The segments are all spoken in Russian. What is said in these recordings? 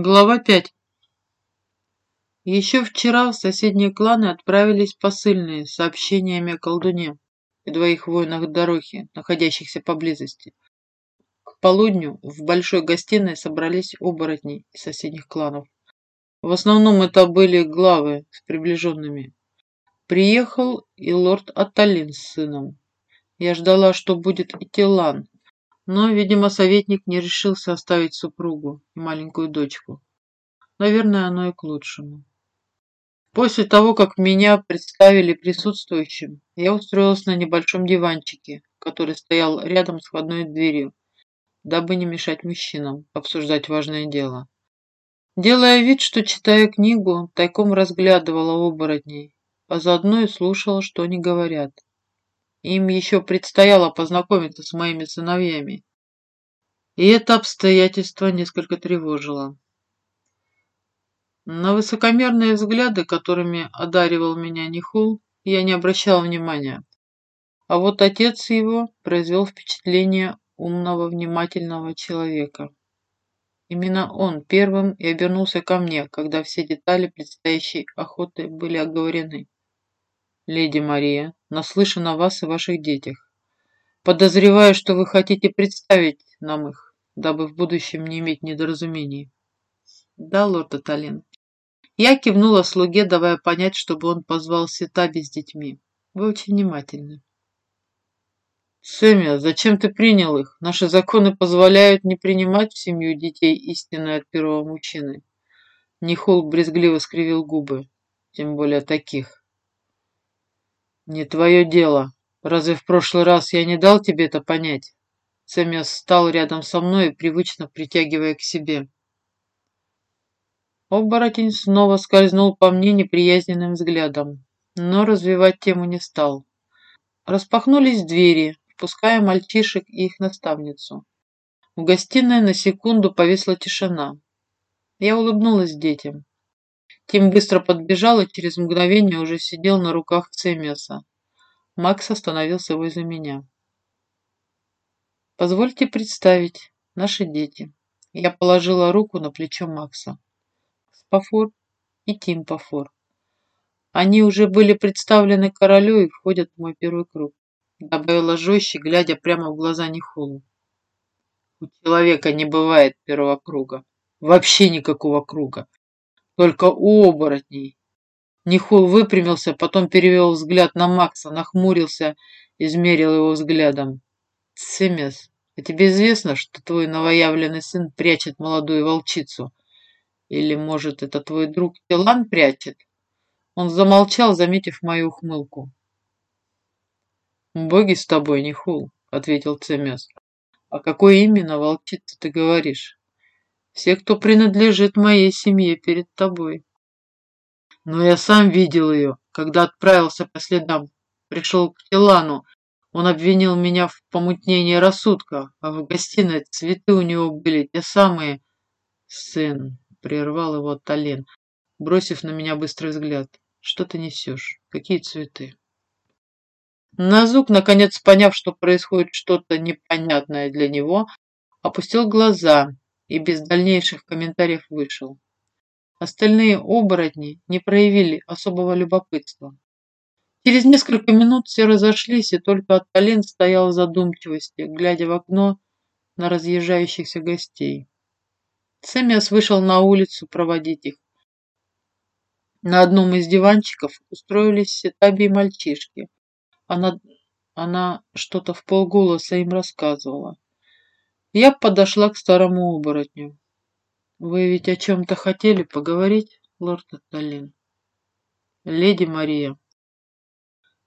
Глава 5. Еще вчера в соседние кланы отправились посыльные с сообщениями о колдуне и двоих воинах Дорохи, находящихся поблизости. К полудню в большой гостиной собрались оборотни из соседних кланов. В основном это были главы с приближенными. Приехал и лорд Аталин с сыном. Я ждала, что будет и Тилан, но, видимо, советник не решился оставить супругу и маленькую дочку. Наверное, оно и к лучшему. После того, как меня представили присутствующим, я устроилась на небольшом диванчике, который стоял рядом с входной дверью, дабы не мешать мужчинам обсуждать важное дело. Делая вид, что читая книгу, тайком разглядывала оборотней, а заодно и слушала, что они говорят. Им еще предстояло познакомиться с моими сыновьями. И это обстоятельство несколько тревожило. На высокомерные взгляды, которыми одаривал меня Нихул, я не обращал внимания. А вот отец его произвел впечатление умного, внимательного человека. Именно он первым и обернулся ко мне, когда все детали предстоящей охоты были оговорены. «Леди Мария, наслышан о вас и ваших детях. Подозреваю, что вы хотите представить нам их, дабы в будущем не иметь недоразумений». «Да, лорд Аталин». Я кивнула слуге, давая понять, чтобы он позвал Сетаби с детьми. «Вы очень внимательны». «Сэмми, зачем ты принял их? Наши законы позволяют не принимать в семью детей истинно от первого мужчины». Нихол брезгливо скривил губы, тем более таких. «Не твое дело. Разве в прошлый раз я не дал тебе это понять?» Сэмиас встал рядом со мной, привычно притягивая к себе. Оборотень снова скользнул по мне неприязненным взглядом, но развивать тему не стал. Распахнулись двери, впуская мальчишек и их наставницу. В гостиной на секунду повисла тишина. Я улыбнулась детям. Тим быстро подбежал и через мгновение уже сидел на руках Цемиаса. Макс остановился возле меня. «Позвольте представить, наши дети». Я положила руку на плечо Макса. Спафор и Тим Пафор. Они уже были представлены королю и входят в мой первый круг. Добавила жестче, глядя прямо в глаза Нихолу. У человека не бывает первого круга. Вообще никакого круга только оборотней. Нихул выпрямился, потом перевел взгляд на Макса, нахмурился, измерил его взглядом. Семес, а тебе известно, что твой новоявленный сын прячет молодую волчицу? Или, может, это твой друг Тилан прячет? Он замолчал, заметив мою ухмылку. «Боги с тобой, Нихул», — ответил Цемес. «О какой именно волчице ты говоришь?» Все, кто принадлежит моей семье перед тобой. Но я сам видел ее, когда отправился по следам, пришел к Тилану. Он обвинил меня в помутнении рассудка, а в гостиной цветы у него были те самые. Сын, прервал его Тален, бросив на меня быстрый взгляд. Что ты несешь? Какие цветы? Назук, наконец поняв, что происходит что-то непонятное для него, опустил глаза и без дальнейших комментариев вышел. Остальные оборотни не проявили особого любопытства. Через несколько минут все разошлись, и только Аталин стоял в задумчивости, глядя в окно на разъезжающихся гостей. Сэмиас вышел на улицу проводить их. На одном из диванчиков устроились Сетаби и мальчишки. Она, она что-то в полголоса им рассказывала. Я подошла к старому оборотню. «Вы ведь о чем-то хотели поговорить, лорд Аталин?» «Леди Мария».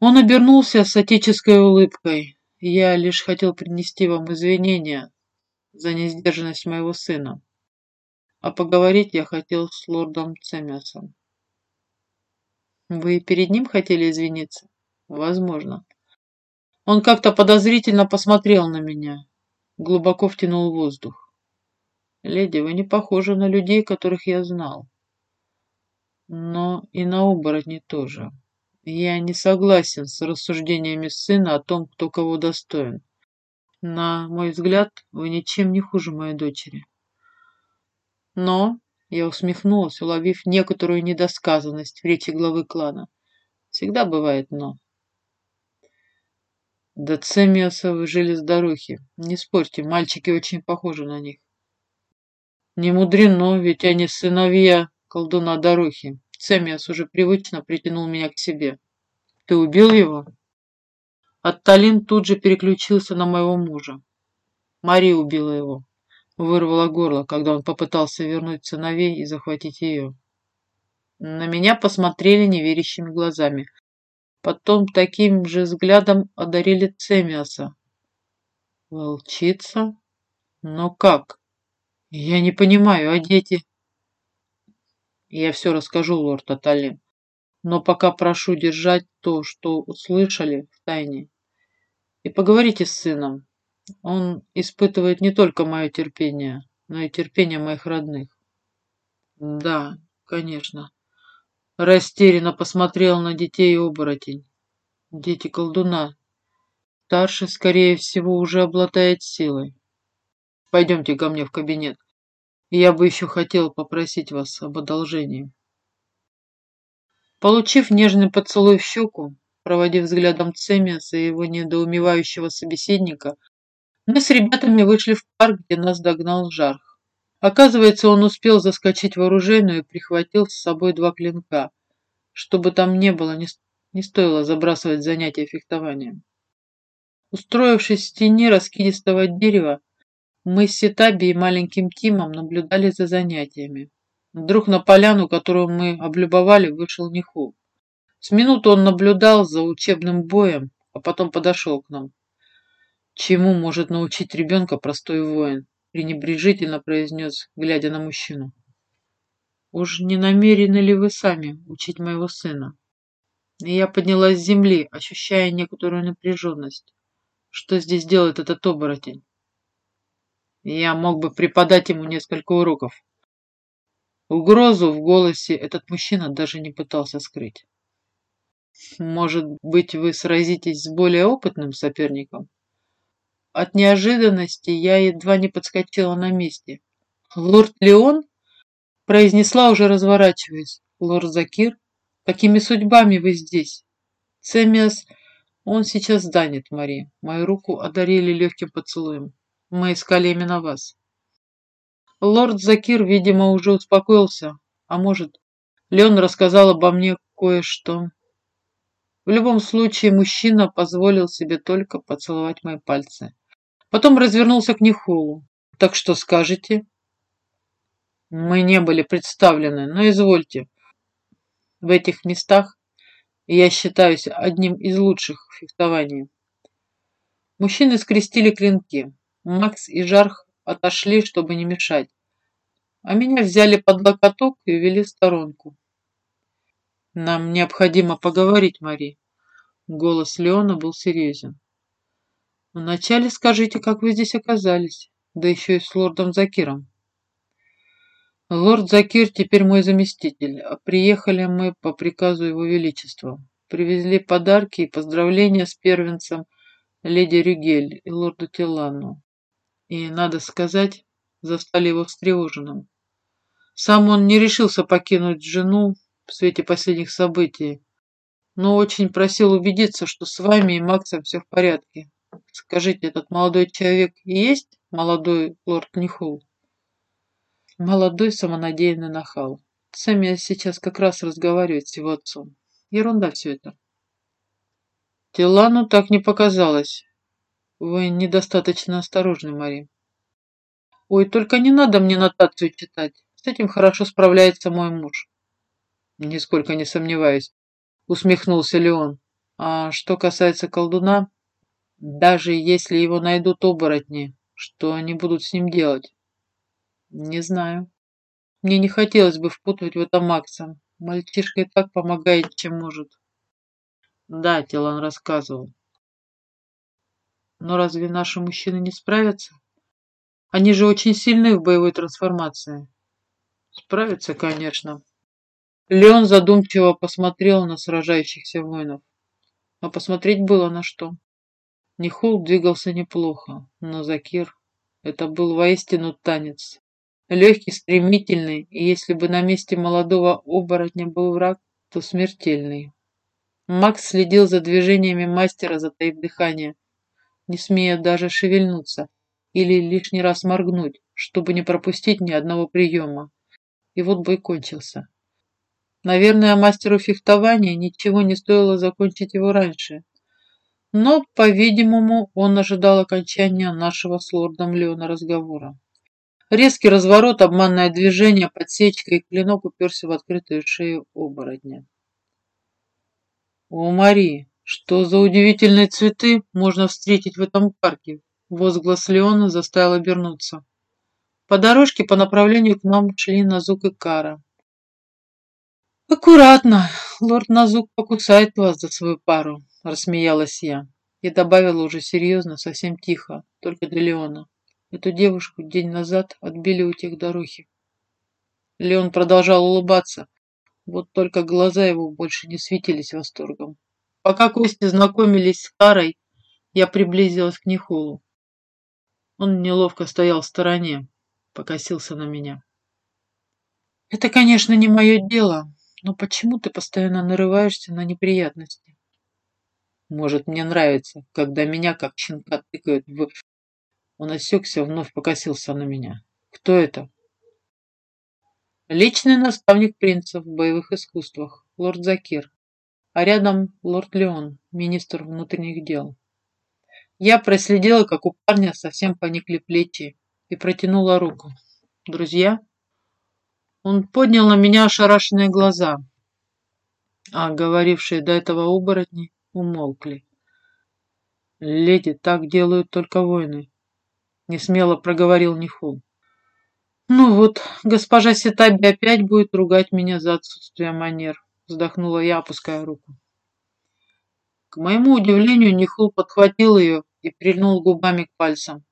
Он обернулся с отеческой улыбкой. «Я лишь хотел принести вам извинения за несдержанность моего сына. А поговорить я хотел с лордом Цемясом». «Вы перед ним хотели извиниться?» «Возможно». Он как-то подозрительно посмотрел на меня глубоко втянул воздух. «Леди, вы не похожи на людей, которых я знал. Но и на оборотни тоже. Я не согласен с рассуждениями сына о том, кто кого достоин. На мой взгляд, вы ничем не хуже моей дочери. Но Я усмехнулась, уловив некоторую недосказанность в речи главы клана. Всегда бывает «но». Да Цемиасовы жили-здорухи. Не спорьте, мальчики очень похожи на них. Не мудрено, ведь они сыновья колдуна Дорохи. Цемиас уже привычно притянул меня к себе. Ты убил его? Отталин тут же переключился на моего мужа. Мария убила его. Вырвала горло, когда он попытался вернуть сыновей и захватить ее. На меня посмотрели неверящими глазами. Потом таким же взглядом одарили Цемиаса. Волчица? Но как? Я не понимаю, а дети? Я все расскажу, лорд Аталим. Но пока прошу держать то, что услышали в тайне. И поговорите с сыном. Он испытывает не только мое терпение, но и терпение моих родных. Да, конечно. Растерянно посмотрел на детей оборотень. Дети колдуна. Старший, скорее всего, уже обладает силой. Пойдемте ко мне в кабинет. Я бы еще хотел попросить вас об одолжении. Получив нежный поцелуй в щеку, проводив взглядом Цемиаса и его недоумевающего собеседника, мы с ребятами вышли в парк, где нас догнал Жарх. Оказывается, он успел заскочить в оружейную и прихватил с собой два клинка. Чтобы там не было, не, стоило забрасывать занятия фехтованием. Устроившись в тени раскидистого дерева, мы с Ситаби и маленьким Тимом наблюдали за занятиями. Вдруг на поляну, которую мы облюбовали, вышел Ниху. С минуту он наблюдал за учебным боем, а потом подошел к нам. Чему может научить ребенка простой воин? Пренебрежительно произнес, глядя на мужчину. «Уж не намерены ли вы сами учить моего сына?» И я поднялась с земли, ощущая некоторую напряженность. Что здесь делает этот оборотень? Я мог бы преподать ему несколько уроков. Угрозу в голосе этот мужчина даже не пытался скрыть. Может быть, вы сразитесь с более опытным соперником? От неожиданности я едва не подскочила на месте. «Лорд Леон?» — произнесла, уже разворачиваясь. «Лорд Закир? Какими судьбами вы здесь?» «Цемиас...» «Он сейчас занят, Мари. Мою руку одарили легким поцелуем. Мы искали именно вас». Лорд Закир, видимо, уже успокоился. А может, Леон рассказал обо мне кое-что. В любом случае, мужчина позволил себе только поцеловать мои пальцы. Потом развернулся к Нихолу. «Так что скажете?» «Мы не были представлены, но извольте. В этих местах я считаюсь одним из лучших в фехтовании». Мужчины скрестили клинки. Макс и Жарх отошли, чтобы не мешать. А меня взяли под локоток и ввели в сторонку. «Нам необходимо поговорить, Мари». Голос Леона был серьезен. Вначале скажите, как вы здесь оказались, да еще и с лордом Закиром. Лорд Закир теперь мой заместитель, а приехали мы по приказу его величества. Привезли подарки и поздравления с первенцем леди Рюгель и лорду Тилану. И, надо сказать, застали его встревоженным. Сам он не решился покинуть жену в свете последних событий, но очень просил убедиться, что с вами и Максом все в порядке. Скажите, этот молодой человек есть молодой лорд Нихул? Молодой самонадеянный нахал. Сами сейчас как раз разговаривает с его отцом. Ерунда все это. Тилану так не показалось. Вы недостаточно осторожны, Мари. Ой, только не надо мне нотацию читать. С этим хорошо справляется мой муж. Нисколько не сомневаюсь, усмехнулся Леон. А что касается колдуна, даже если его найдут оборотни, что они будут с ним делать? Не знаю. Мне не хотелось бы впутывать в это Макса. Мальчишка и так помогает, чем может. Да, Тилан рассказывал. Но разве наши мужчины не справятся? Они же очень сильны в боевой трансформации. Справятся, конечно. Леон задумчиво посмотрел на сражающихся воинов. А посмотреть было на что. Нихул двигался неплохо, но Закир... Это был воистину танец. Легкий, стремительный, и если бы на месте молодого оборотня был враг, то смертельный. Макс следил за движениями мастера, затаив дыхание, не смея даже шевельнуться или лишний раз моргнуть, чтобы не пропустить ни одного приема. И вот бой кончился. Наверное, мастеру фехтования ничего не стоило закончить его раньше. Но, по-видимому, он ожидал окончания нашего с лордом Леона разговора. Резкий разворот, обманное движение, подсечка, и клинок уперся в открытую шею оборотня. «О, Мари, что за удивительные цветы можно встретить в этом парке?» Возглас Леона заставил обернуться. По дорожке по направлению к нам шли Назук и Кара. «Аккуратно, лорд Назук покусает вас за свою пару», — рассмеялась я и добавила уже серьезно, совсем тихо, только для Леона. Эту девушку день назад отбили у тех дорохи. Леон продолжал улыбаться, вот только глаза его больше не светились восторгом. Пока Кости знакомились с Карой, я приблизилась к Нихолу. Он неловко стоял в стороне, покосился на меня. «Это, конечно, не мое дело, но почему ты постоянно нарываешься на неприятности?» «Может, мне нравится, когда меня, как щенка, тыкают в...» Он осекся, вновь покосился на меня. «Кто это?» Личный наставник принца в боевых искусствах, лорд Закир, а рядом лорд Леон, министр внутренних дел. Я проследила, как у парня совсем поникли плечи, и протянула руку. «Друзья?» Он поднял на меня ошарашенные глаза, а говорившие до этого оборотни умолкли. «Леди, так делают только воины», — несмело проговорил Нихул. «Ну вот, госпожа Ситаби опять будет ругать меня за отсутствие манер», вздохнула я, опуская руку. К моему удивлению, Нихул подхватил ее и прильнул губами к пальцам.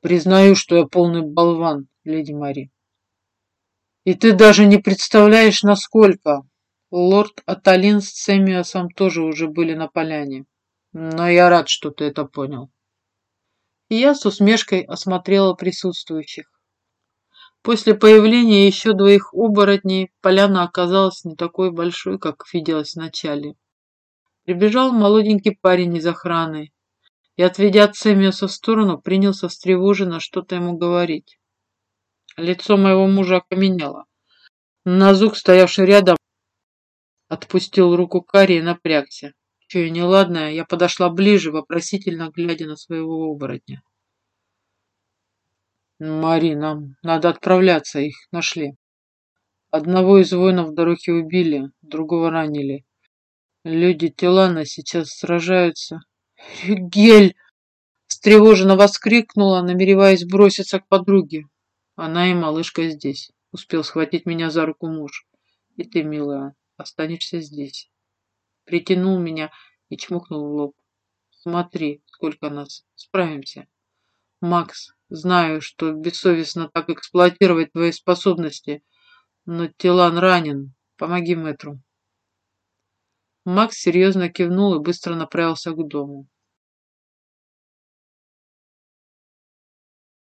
«Признаю, что я полный болван, леди Мари. И ты даже не представляешь, насколько. Лорд Аталин с Сэмиосом тоже уже были на поляне. Но я рад, что ты это понял». Я с усмешкой осмотрела присутствующих. После появления еще двоих оборотней поляна оказалась не такой большой, как виделось вначале. Прибежал молоденький парень из охраны и, отведя Цемиуса в сторону, принялся встревоженно что-то ему говорить. Лицо моего мужа окаменело. Назук, стоявший рядом, отпустил руку Кари и напрягся. Чуя неладное, я подошла ближе, вопросительно глядя на своего оборотня. Мари, нам надо отправляться, их нашли. Одного из воинов дороги убили, другого ранили. Люди Тилана сейчас сражаются. Рюгель! Встревоженно воскликнула, намереваясь броситься к подруге. Она и малышка здесь. Успел схватить меня за руку муж. И ты, милая, останешься здесь. Притянул меня и чмокнул в лоб. Смотри, сколько нас. Справимся. Макс, Знаю, что бессовестно так эксплуатировать твои способности, но Тилан ранен. Помоги мэтру. Макс серьезно кивнул и быстро направился к дому.